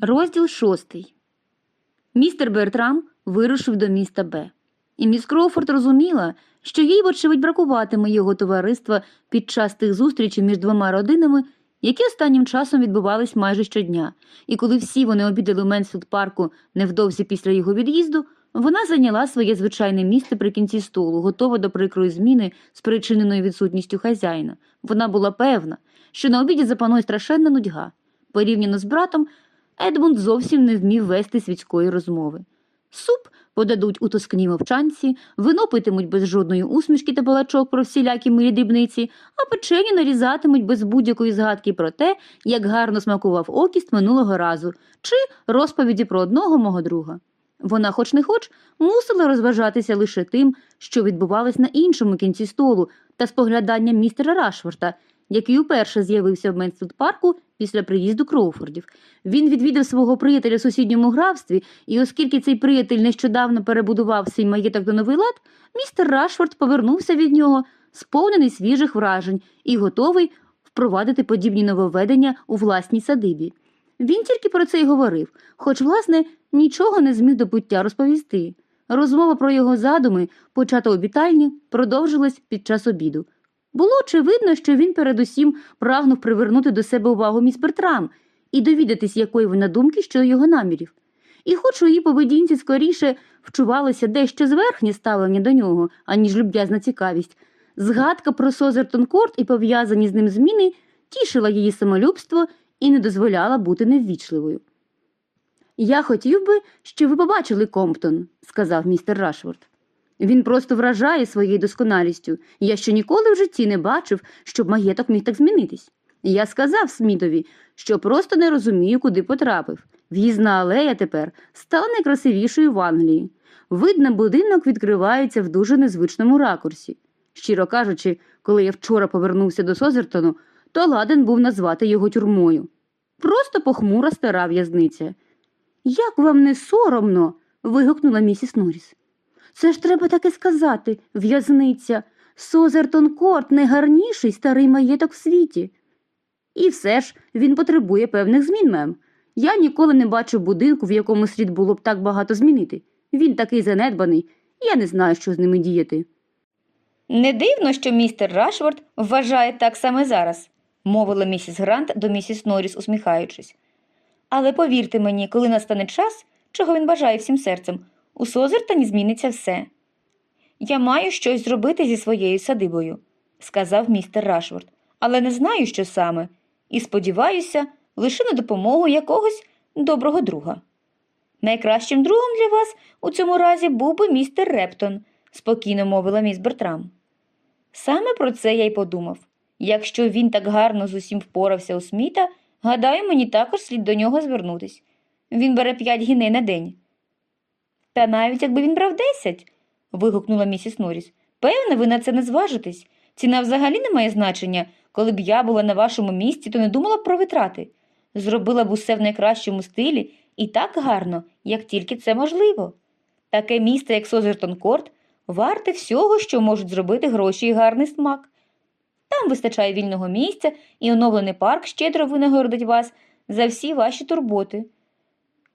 Розділ шостий. Містер Бертрам вирушив до міста Б. І міс Кроуфорд розуміла, що їй, вочевидь, бракуватиме його товариства під час тих зустрічей між двома родинами, які останнім часом відбувались майже щодня, і коли всі вони обідали у Менсфілд парку невдовзі після його від'їзду, вона зайняла своє звичайне місце при кінці столу, готова до прикрої зміни, спричиненої відсутністю хазяїна. Вона була певна, що на обіді запанує страшенна нудьга. Порівняно з братом, Едмунд зовсім не вмів вести світської розмови. Суп подадуть у тоскній мовчанці, вино питимуть без жодної усмішки та балачок про всілякі милі дрібниці, а печені нарізатимуть без будь-якої згадки про те, як гарно смакував окіст минулого разу, чи розповіді про одного мого друга. Вона, хоч не хоч, мусила розважатися лише тим, що відбувалось на іншому кінці столу, та спогляданням містера Рашворта, який уперше з'явився в Менсфілд парку після приїзду Кроуфордів. Він відвідав свого приятеля в сусідньому графстві, і оскільки цей приятель нещодавно перебудував свій маєток на новий лад, містер Рашворт повернувся від нього, сповнений свіжих вражень і готовий впровадити подібні нововведення у власній садибі. Він тільки про це й говорив, хоч, власне, нічого не зміг до пуття розповісти. Розмова про його задуми, почата у вітальні, продовжилась під час обіду. Було очевидно, що він передусім прагнув привернути до себе увагу міс Бертрам і довідатись, якої вона думки щодо його намірів. І хоч у її поведінці скоріше вчувалося дещо зверхнє ставлення до нього, аніж люб'язна цікавість, згадка про Созертон Корт і пов'язані з ним зміни тішила її самолюбство і не дозволяла бути неввічливою. Я хотів би, щоб ви побачили Комптон, сказав містер Рашфорд. Він просто вражає своєю досконалістю. Я ще ніколи в житті не бачив, щоб маєток міг так змінитись. Я сказав Смітові, що просто не розумію, куди потрапив. В'їзна алея тепер стала найкрасивішою в Англії. Вид на будинок відкривається в дуже незвичному ракурсі. Щиро кажучи, коли я вчора повернувся до Созертону, то ладен був назвати його тюрмою. Просто похмура стара в'язниця. Як вам не соромно? вигукнула місіс Норріс. Це ж треба таки сказати, в'язниця. Созертон Корт найгарніший старий маєток в світі. І все ж він потребує певних змін, мем. Я ніколи не бачив будинку, в якому слід було б так багато змінити. Він такий занедбаний, я не знаю, що з ними діяти. Не дивно, що містер Рашфорд вважає так саме зараз, мовила місіс Грант до місіс Норріс, усміхаючись. Але повірте мені, коли настане час, чого він бажає всім серцем, у Созертані зміниться все. Я маю щось зробити зі своєю садибою, сказав містер Рашфорд, але не знаю, що саме, і сподіваюся, лише на допомогу якогось доброго друга. Найкращим другом для вас у цьому разі був би містер Рептон, спокійно мовила міс Бертрам. Саме про це я й подумав. Якщо він так гарно з усім впорався у Сміта, гадаю, мені також слід до нього звернутись. Він бере п'ять гіней на день. Та навіть якби він брав десять, вигукнула місіс Норріс. Певне, ви на це не зважитесь. Ціна взагалі не має значення. Коли б я була на вашому місці, то не думала б про витрати. Зробила б усе в найкращому стилі і так гарно, як тільки це можливо. Таке місце, як Созертон Корт, варте всього, що можуть зробити гроші і гарний смак. Там вистачає вільного місця, і оновлений парк щедро винагородить вас за всі ваші турботи.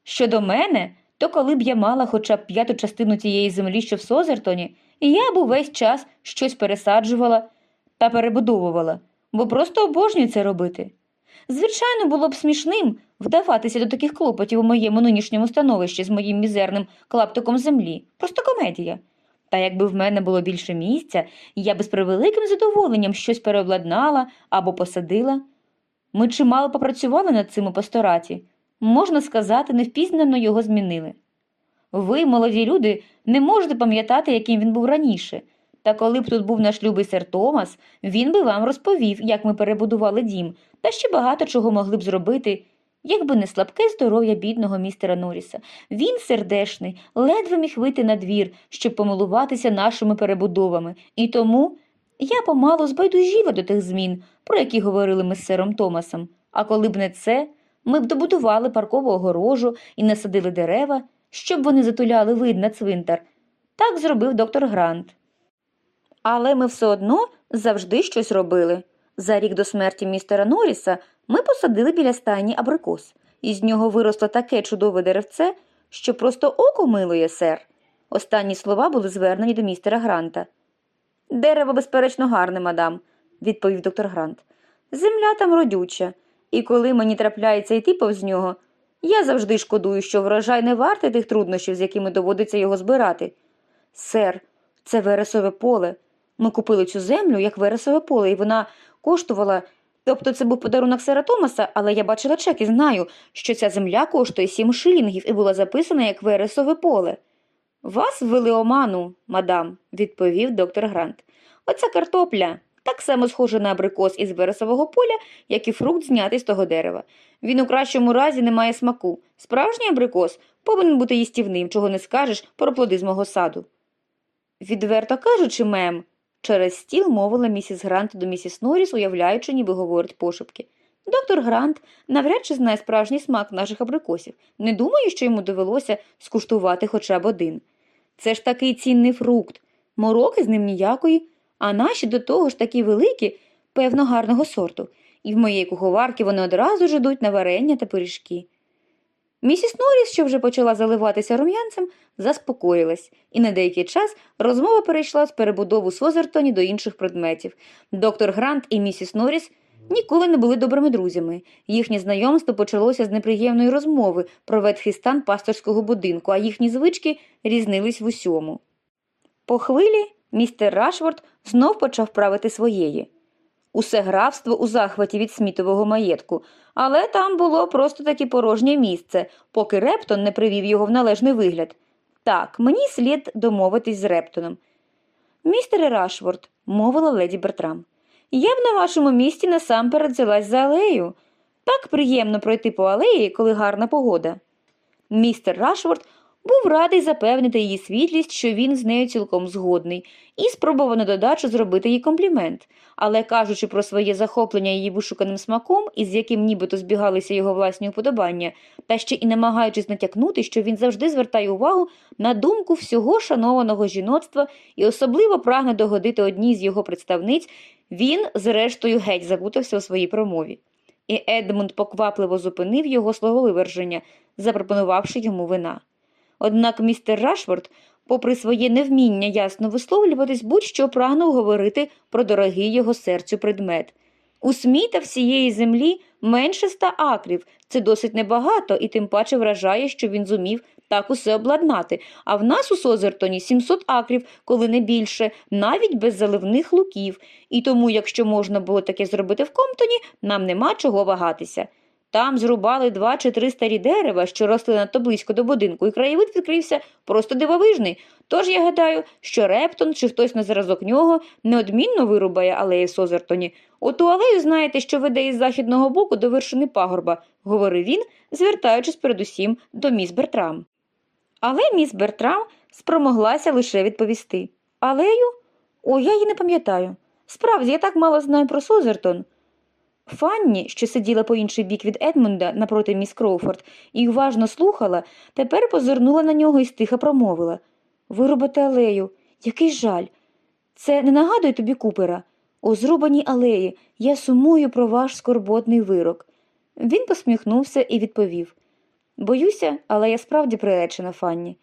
Щодо мене, то коли б я мала хоча б п'яту частину тієї землі, що в Созертоні, я б увесь час щось пересаджувала та перебудовувала, бо просто обожнюю це робити. Звичайно, було б смішним вдаватися до таких клопотів у моєму нинішньому становищі з моїм мізерним клаптиком землі. Просто комедія. Та якби в мене було більше місця, я би з превеликим задоволенням щось переобладнала або посадила. Ми чимало попрацювали над цим у пастораті. Можна сказати, невпізнано його змінили. Ви, молоді люди, не можете пам'ятати, яким він був раніше. Та коли б тут був наш любий сер Томас, він би вам розповів, як ми перебудували дім, та ще багато чого могли б зробити, якби не слабке здоров'я бідного містера Норріса. Він сердешний, ледве міг вийти на двір, щоб помилуватися нашими перебудовами, і тому я помалу збайдужіла до тих змін, про які говорили ми з сером Томасом. А коли б не це, ми б добудували паркову огорожу і насадили дерева, щоб вони затуляли вид на цвинтар. Так зробив доктор Грант. Але ми все одно завжди щось робили. За рік до смерті містера Норріса ми посадили біля стайні абрикос, і з нього виросло таке чудове деревце, що просто око милує, сер. Останні слова були звернені до містера Гранта. Дерево, безперечно, гарне, мадам, відповів доктор Грант. Земля там родюча, і коли мені трапляється йти повз нього, я завжди шкодую, що врожай не вартий тих труднощів, з якими доводиться його збирати. Сер, це вересове поле. Ми купили цю землю як вересове поле, і вона коштувала. Тобто це був подарунок сера Томаса, але я бачила чек і знаю, що ця земля коштує сім шилінгів і була записана як вересове поле. Вас ввели оману, мадам, відповів доктор Грант. Оця картопля так само схожа на абрикос із вересового поля, як і фрукт знятий з того дерева. Він у кращому разі не має смаку. Справжній абрикос повинен бути їстівним, чого не скажеш про плоди з мого саду. Відверто кажучи, мем, через стіл мовила місіс Грант до місіс Норріс, уявляючи, ніби говорить пошепки. Доктор Грант навряд чи знає справжній смак наших абрикосів. Не думаю, що йому довелося скуштувати хоча б один. Це ж такий цінний фрукт. Мороки з ним ніякої, а наші до того ж такі великі, певно, гарного сорту, і в моєї куховарки вони одразу ж ідуть на варення та пиріжки. Місіс Норріс, що вже почала заливатися рум'янцем, заспокоїлась, і на деякий час розмова перейшла з перебудову Созертоні до інших предметів. Доктор Грант і місіс Норріс ніколи не були добрими друзями. Їхнє знайомство почалося з неприємної розмови про ветхий стан пасторського будинку, а їхні звички різнились в усьому. По хвилі містер Рашфорд знов почав правити своєї. Усе графство у захваті від смітового маєтку, але там було просто таки порожнє місце, поки Рептон не привів його в належний вигляд. Так, мені слід домовитись з Рептоном. Містере Рашфорд, мовила леді Бертрам, я б на вашому місці насамперед взялась за алею. Так приємно пройти по алеї, коли гарна погода. Містер Рашфорд був радий запевнити її світлість, що він з нею цілком згодний, і спробував на додачу зробити їй комплімент. Але кажучи про своє захоплення її вишуканим смаком, із яким нібито збігалися його власні уподобання, та ще і намагаючись натякнути, що він завжди звертає увагу на думку всього шанованого жіноцтва і особливо прагне догодити одній з його представниць, він, зрештою, геть заплутався у своїй промові. І Едмунд поквапливо зупинив його слововиверження, запропонувавши йому вина. Однак містер Рашфорд, попри своє невміння ясно висловлюватись, будь-що прагнув говорити про дорогий його серцю предмет. У СМІ та всієї землі менше ста акрів. Це досить небагато, і тим паче вражає, що він зумів так усе обладнати. А в нас у Созертоні 700 акрів, коли не більше, навіть без заливних луків. І тому, якщо можна було таке зробити в Комптоні, нам нема чого вагатися. Там зрубали два чи три старі дерева, що росли надто близько до будинку, і краєвид відкрився просто дивовижний. Тож я гадаю, що Рептон чи хтось на зразок нього неодмінно вирубає алеї Созертоні. Оту алею знаєте, що веде із західного боку до вершини пагорба, говорив він, звертаючись передусім до міс Бертрам. Але міс Бертрам спромоглася лише відповісти. Алею? О, я її не пам'ятаю. Справді, я так мало знаю про Созертон. Фанні, що сиділа по інший бік від Едмунда напроти міс Кроуфорд, і уважно слухала, тепер позирнула на нього і стиха промовила Вирубати алею, який жаль. Це не нагадує тобі Купера. У зрубаній алеї я сумую про ваш скорботний вирок. Він посміхнувся і відповів Боюся, але я справді приречена, Фанні.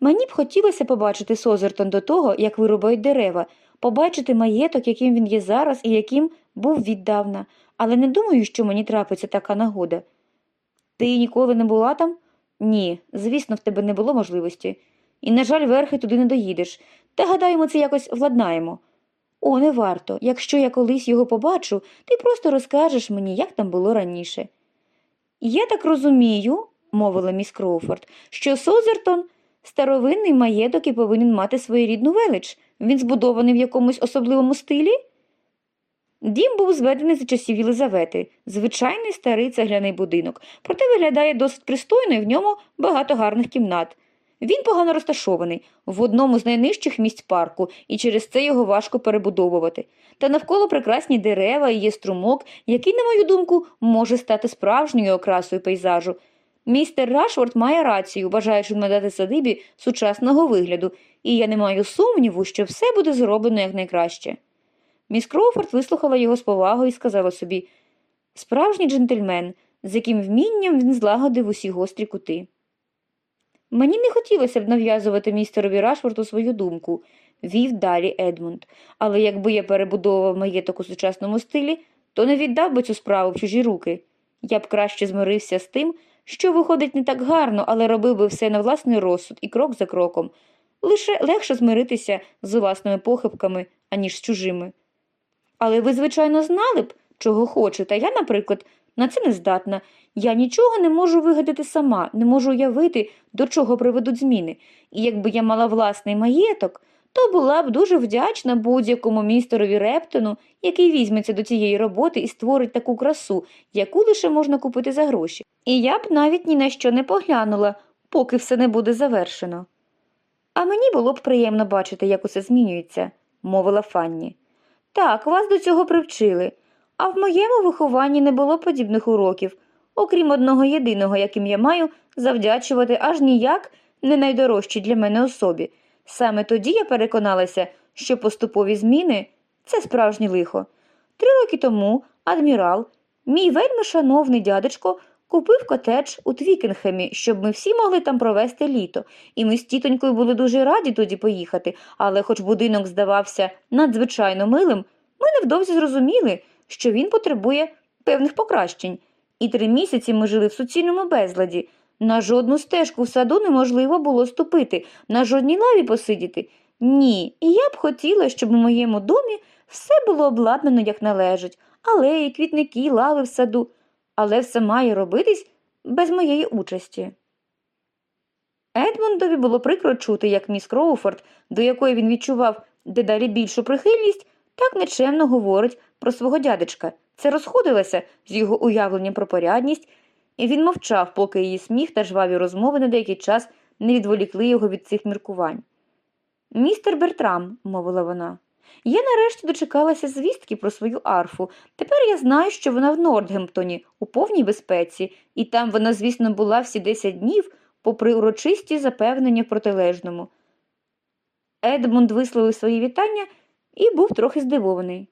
Мені б хотілося побачити Созертон до того, як вирубають дерева, побачити маєток, яким він є зараз і яким був віддавна, але не думаю, що мені трапиться така нагода. Ти ніколи не була там? Ні, звісно, в тебе не було можливості. І, на жаль, верхи туди не доїдеш. Та гадаю, ми це якось владнаємо. О, не варто. Якщо я колись його побачу, ти просто розкажеш мені, як там було раніше. Я так розумію, мовила міс Кроуфорд, що Созертон старовинний маєток і повинен мати своєрідну велич. Він збудований в якомусь особливому стилі? Дім був зведений за часів Єлизавети, звичайний старий цегляний будинок, проте виглядає досить пристойно і в ньому багато гарних кімнат. Він погано розташований в одному з найнижчих місць парку, і через це його важко перебудовувати. Та навколо прекрасні дерева і є струмок, який, на мою думку, може стати справжньою окрасою пейзажу. Містер Рашфорд має рацію, бажаючи надати садибі сучасного вигляду, і я не маю сумніву, що все буде зроблено якнайкраще. Міс Кроуфорд вислухала його з повагою і сказала собі Справжній джентльмен, з яким вмінням він злагодив усі гострі кути. Мені не хотілося б нав'язувати містерові Рашфорту свою думку, вів далі Едмунд. Але якби я перебудовував маєток у сучасному стилі, то не віддав би цю справу в чужі руки. Я б краще змирився з тим, що виходить не так гарно, але робив би все на власний розсуд і крок за кроком. Лише легше змиритися з власними похибками, аніж з чужими. Але ви, звичайно, знали б, чого хочете. Я, наприклад, на це не здатна. Я нічого не можу вигадати сама, не можу уявити, до чого приведуть зміни. І якби я мала власний маєток, то була б дуже вдячна будь-якому містерові Рептону, який візьметься до цієї роботи і створить таку красу, яку лише можна купити за гроші. І я б навіть ні на що не поглянула, поки все не буде завершено. А мені було б приємно бачити, як усе змінюється, мовила Фанні. Так, вас до цього привчили, а в моєму вихованні не було подібних уроків, окрім одного єдиного, яким я маю завдячувати аж ніяк не найдорожчій для мене особі. Саме тоді я переконалася, що поступові зміни це справжнє лихо. Три роки тому адмірал, мій вельми шановний дядечко, купив котедж у Твікенхемі, щоб ми всі могли там провести літо, і ми з тітонькою були дуже раді тоді поїхати, але хоч будинок здавався надзвичайно милим, ми невдовзі зрозуміли, що він потребує певних покращень. І три місяці ми жили в суцільному безладі. На жодну стежку в саду неможливо було ступити, на жодній лаві посидіти. Ні, і я б хотіла, щоб у моєму домі все було обладнано як належить, алеї, квітники, лави в саду, але все має робитись без моєї участі. Едмондові було прикро чути, як міс Кроуфорд, до якої він відчував дедалі більшу прихильність, так нечемно говорить про свого дядечка. Це розходилося з його уявленням про порядність, і він мовчав, поки її сміх та жваві розмови на деякий час не відволікли його від цих міркувань. Містер Бертрам, мовила вона, я нарешті дочекалася звістки про свою арфу. Тепер я знаю, що вона в Нордгемптоні, у повній безпеці, і там вона, звісно, була всі 10 днів, попри урочисті запевнення протилежному. Едмунд висловив свої вітання і був трохи здивований.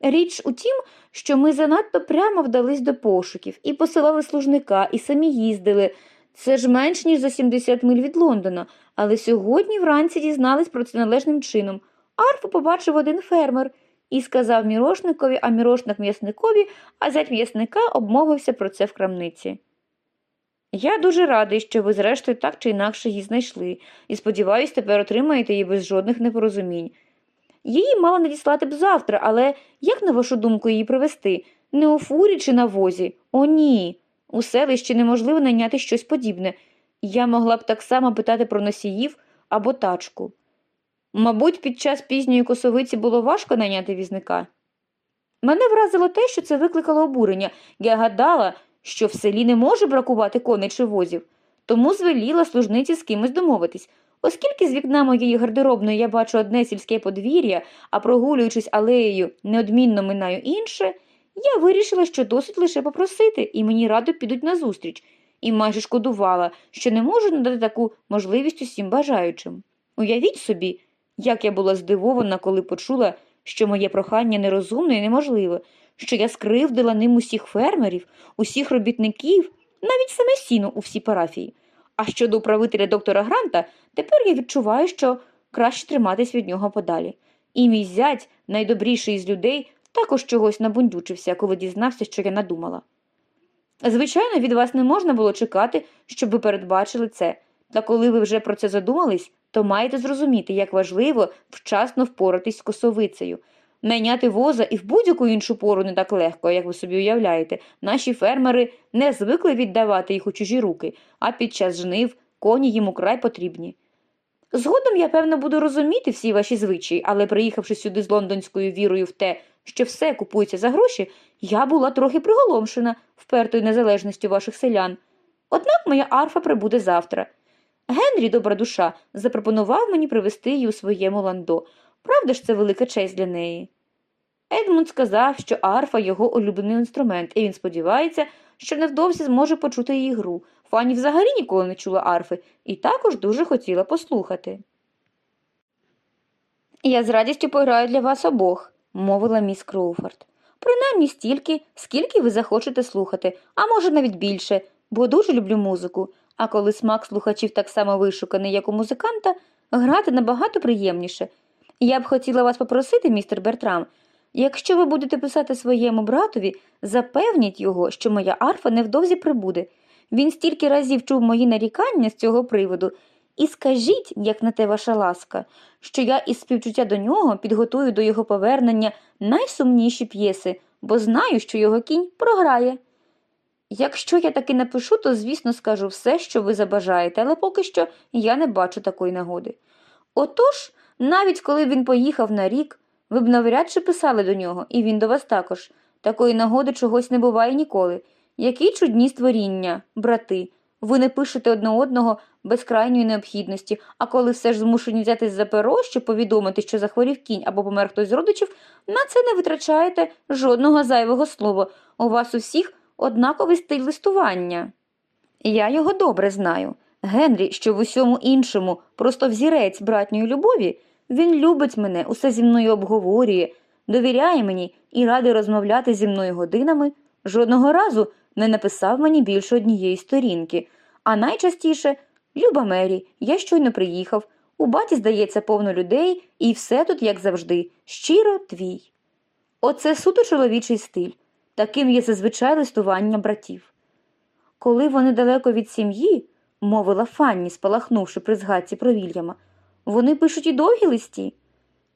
Річ у тім, що ми занадто прямо вдались до пошуків і посилали служника, і самі їздили. Це ж менш ніж за 70 миль від Лондона, але сьогодні вранці дізнались про це належним чином. Арфу побачив один фермер і сказав мірошникові, а мірошник м'ясникові, а зять м'ясника обмовився про це в крамниці. Я дуже радий, що ви, зрештою, так чи інакше її знайшли, і сподіваюсь, тепер отримаєте її без жодних непорозумінь. Її мало надіслати б завтра, але як, на вашу думку, її привезти? Не у фурі чи на возі? О, ні. У селищі неможливо найняти щось подібне. Я могла б так само питати про носіїв або тачку. Мабуть, під час пізньої косовиці було важко найняти візника. Мене вразило те, що це викликало обурення. Я гадала, що в селі не може бракувати коней чи возів, тому звеліла служниці з кимось домовитись. Оскільки з вікна моєї гардеробної я бачу одне сільське подвір'я, а прогулюючись алеєю, неодмінно минаю інше, я вирішила, що досить лише попросити, і мені радо підуть назустріч, і майже шкодувала, що не можу надати таку можливість усім бажаючим. Уявіть собі, як я була здивована, коли почула, що моє прохання нерозумне і неможливе, що я скривдила ним усіх фермерів, усіх робітників, навіть саме сіно у всій парафії. А щодо управителя доктора Гранта, тепер я відчуваю, що краще триматись від нього подалі. І мій зять, найдобріший із людей, також чогось набундючився, коли дізнався, що я надумала. Звичайно, від вас не можна було чекати, щоб ви передбачили це, та коли ви вже про це задумались, то маєте зрозуміти, як важливо вчасно впоратись з косовицею. Найняти воза і в будь-яку іншу пору не так легко, як ви собі уявляєте. Наші фермери не звикли віддавати їх у чужі руки, а під час жнив коні їм украй потрібні. Згодом я, певно, буду розуміти всі ваші звичаї, але приїхавши сюди з лондонською вірою в те, що все купується за гроші, я була трохи приголомшена впертою незалежністю ваших селян. Однак моя арфа прибуде завтра. Генрі, добра душа, запропонував мені привезти її у своєму ландо. Правда ж це велика честь для неї? Едмунд сказав, що арфа його улюблений інструмент, і він сподівається, що невдовзі зможе почути її гру. Фанні взагалі ніколи не чула арфи і також дуже хотіла послухати. Я з радістю пограю для вас обох, мовила міс Кроуфорд. Принаймні стільки, скільки ви захочете слухати, а може навіть більше, бо дуже люблю музику. А коли смак слухачів так само вишуканий, як у музиканта, грати набагато приємніше. Я б хотіла вас попросити, містер Бертрам, якщо ви будете писати своєму братові, запевніть його, що моя арфа невдовзі прибуде. Він стільки разів чув мої нарікання з цього приводу, і скажіть, як на те ваша ласка, що я із співчуття до нього підготую до його повернення найсумніші п'єси, бо знаю, що його кінь програє. Якщо я таки напишу, то, звісно, скажу все, що ви забажаєте, але поки що я не бачу такої нагоди. Отож, навіть коли він поїхав на рік, ви б навряд чи писали до нього, і він до вас також. Такої нагоди чогось не буває ніколи. Які чудні створіння, брати. Ви не пишете одне одного без крайньої необхідності, а коли все ж змушені взятись за перо, щоб повідомити, що захворів кінь або помер хтось з родичів, на це не витрачаєте жодного зайвого слова. У вас усіх однаковий стиль листування. Я його добре знаю. Генрі, що в усьому іншому просто взірець братньої любові, він любить мене, усе зі мною обговорює, довіряє мені і радий розмовляти зі мною годинами. Жодного разу не написав мені більше однієї сторінки, а найчастіше Люба Мері, я щойно приїхав. У баті, здається, повно людей, і все тут, як завжди, щиро твій. Оце суто чоловічий стиль. Таким є зазвичай листування братів. Коли вони далеко від сім'ї, мовила Фанні, спалахнувши при згадці про Вільяма, вони пишуть і довгі листі.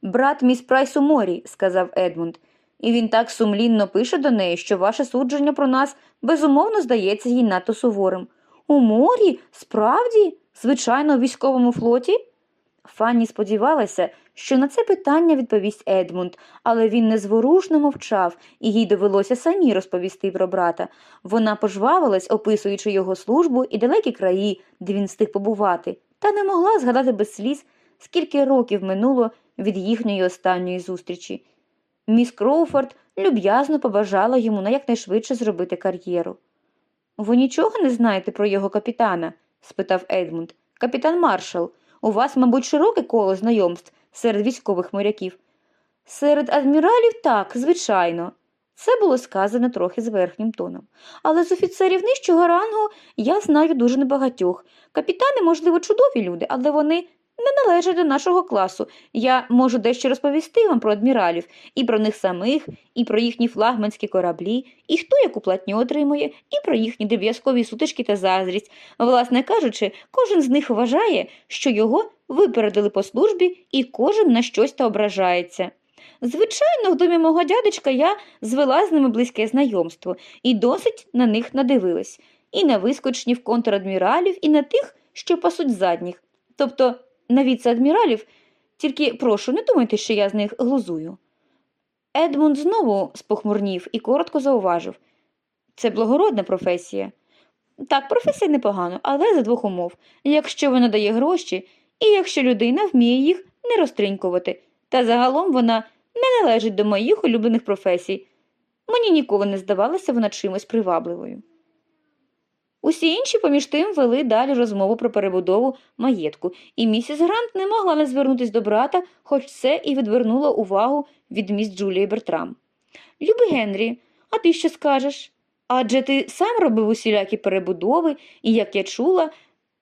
Брат міс Прайс у морі, сказав Едмунд, і він так сумлінно пише до неї, що ваше судження про нас безумовно здається їй надто суворим. У морі? Справді? Звичайно, у військовому флоті? Фанні сподівалася, що на це питання відповість Едмунд, але він незворушно мовчав, і їй довелося самі розповісти про брата. Вона пожвавилась, описуючи його службу і далекі краї, де він встиг побувати, та не могла згадати без сліз, скільки років минуло від їхньої останньої зустрічі. Міс Кроуфорд люб'язно побажала йому наякнайшвидше зробити кар'єру. Ви нічого не знаєте про його капітана? спитав Едмунд. Капітан Маршал. У вас, мабуть, широке коло знайомств серед військових моряків. Серед адміралів так, звичайно. Це було сказано трохи з верхнім тоном. Але з офіцерів нижчого рангу я знаю дуже небагатьох. Капітани, можливо, чудові люди, але вони не належать до нашого класу. Я можу дещо розповісти вам про адміралів, і про них самих, і про їхні флагманські кораблі, і хто яку платню отримує, і про їхні дріб'язкові сутички та заздрість. Власне кажучи, кожен з них вважає, що його випередили по службі, і кожен на щось та ображається. Звичайно, в домі мого дядечка я звела з ними близьке знайомство і досить на них надивилась, і на вискочнів контрадміралів, і на тих, що пасуть задніх. Тобто на віце-адміралів, тільки прошу, не думайте, що я з них глузую. Едмунд знову спохмурнів і коротко зауважив це благородна професія. Так, професія непогано, але за двох умов якщо вона дає гроші, і якщо людина вміє їх не розтринькувати, та загалом вона не належить до моїх улюблених професій. Мені ніколи не здавалася вона чимось привабливою. Усі інші, поміж тим, вели далі розмову про перебудову маєтку, і місіс Грант не могла не звернутися до брата, хоч це і відвернуло увагу від міс Джулії Бертрам. Любий Генрі, а ти що скажеш? Адже ти сам робив усілякі перебудови, і, як я чула,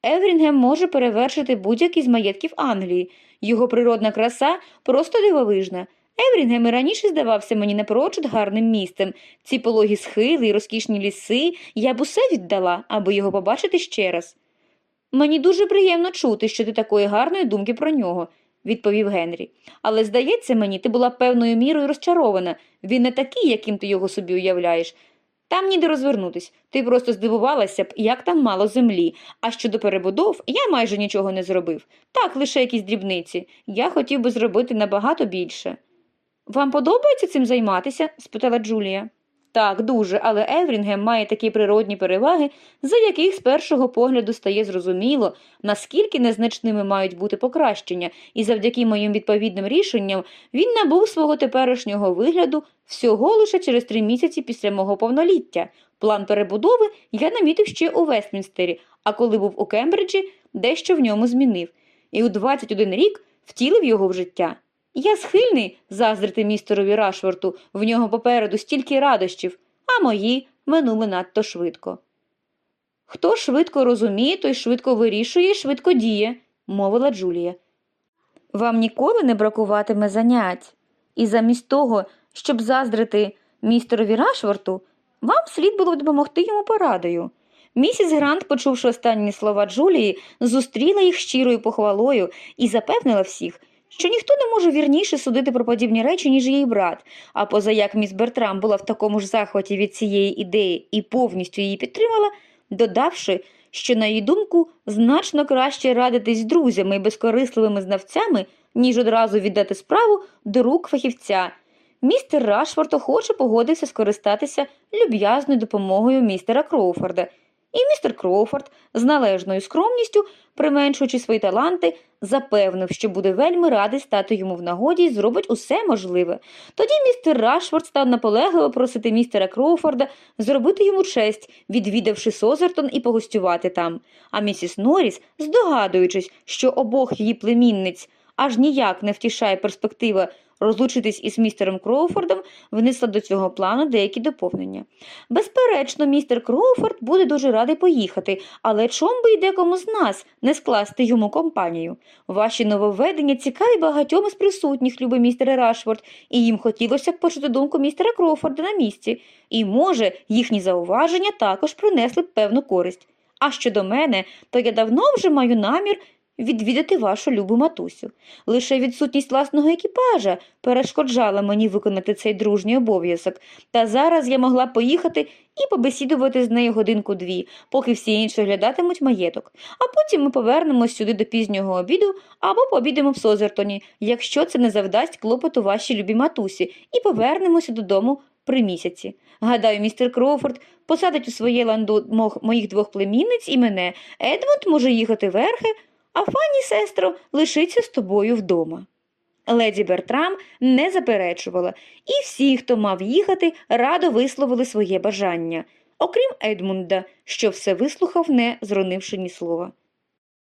Еврінгем може перевершити будь-який з маєтків Англії. Його природна краса просто дивовижна. Еврінгем і раніше здавався мені напрочуд гарним місцем. Ці пологі схили і розкішні ліси я б усе віддала, аби його побачити ще раз. Мені дуже приємно чути, що ти такої гарної думки про нього, відповів Генрі. Але, здається мені, ти була певною мірою розчарована. Він не такий, яким ти його собі уявляєш. Там ніде розвернутись. Ти просто здивувалася б, як там мало землі. А щодо перебудов, я майже нічого не зробив. Так, лише якісь дрібниці. Я хотів би зробити набагато більше. Вам подобається цим займатися? спитала Джулія. Так, дуже, але Еврінгем має такі природні переваги, за яких з першого погляду стає зрозуміло, наскільки незначними мають бути покращення, і завдяки моїм відповідним рішенням він набув свого теперішнього вигляду всього лише через три місяці після мого повноліття. План перебудови я намітив ще у Вестмінстері, а коли був у Кембриджі, дещо в ньому змінив, і у 21 рік втілив його в життя. Я схильний заздрити містерові Рашворту, в нього попереду стільки радощів, а мої минули надто швидко. Хто швидко розуміє, той швидко вирішує і швидко діє, мовила Джулія. Вам ніколи не бракуватиме занять, і замість того, щоб заздрити містерові Рашворту, вам слід було допомогти йому порадою. Місіс Грант, почувши останні слова Джулії, зустріла їх щирою похвалою і запевнила всіх, що ніхто не може вірніше судити про подібні речі, ніж її брат. А поза як міс Бертрам була в такому ж захваті від цієї ідеї і повністю її підтримала, додавши, що, на її думку, значно краще радитись з друзями і безкорисливими знавцями, ніж одразу віддати справу до рук фахівця. Містер Рашфорд охоче погодився скористатися люб'язною допомогою містера Кроуфорда. І містер Кроуфорд з належною скромністю, применшуючи свої таланти, запевнив, що буде вельми радий стати йому в нагоді і зробить усе можливе. Тоді містер Рашфорд став наполегливо просити містера Кроуфорда зробити йому честь, відвідавши Созертон і погостювати там. А місіс Норріс, здогадуючись, що обох її племінниць аж ніяк не втішає перспектива розлучитись із містером Кроуфордом, внесла до цього плану деякі доповнення. Безперечно, містер Кроуфорд буде дуже радий поїхати, але чом би й декому з нас не скласти йому компанію? Ваші нововведення цікаві багатьом із присутніх, любий містер Рашфорд, і їм хотілося б почути думку містера Кроуфорда на місці. І, може, їхні зауваження також принесли б певну користь. А щодо мене, то я давно вже маю намір відвідати вашу любу матусю. Лише відсутність власного екіпажа перешкоджала мені виконати цей дружній обов'язок, та зараз я могла поїхати і побесідувати з нею годинку-дві, поки всі інші оглядатимуть маєток. А потім ми повернемось сюди до пізнього обіду або пообідемо в Созертоні, якщо це не завдасть клопоту вашій любій матусі, і повернемося додому при місяці. Гадаю, містер Кроуфорд посадить у своє ландо моїх двох племінниць і мене. Едмунд може їхати верхи, а Фанні, сестро, лишиться з тобою вдома. Леді Бертрам не заперечувала, і всі, хто мав їхати, радо висловили своє бажання, окрім Едмунда, що все вислухав, не зронивши ні слова.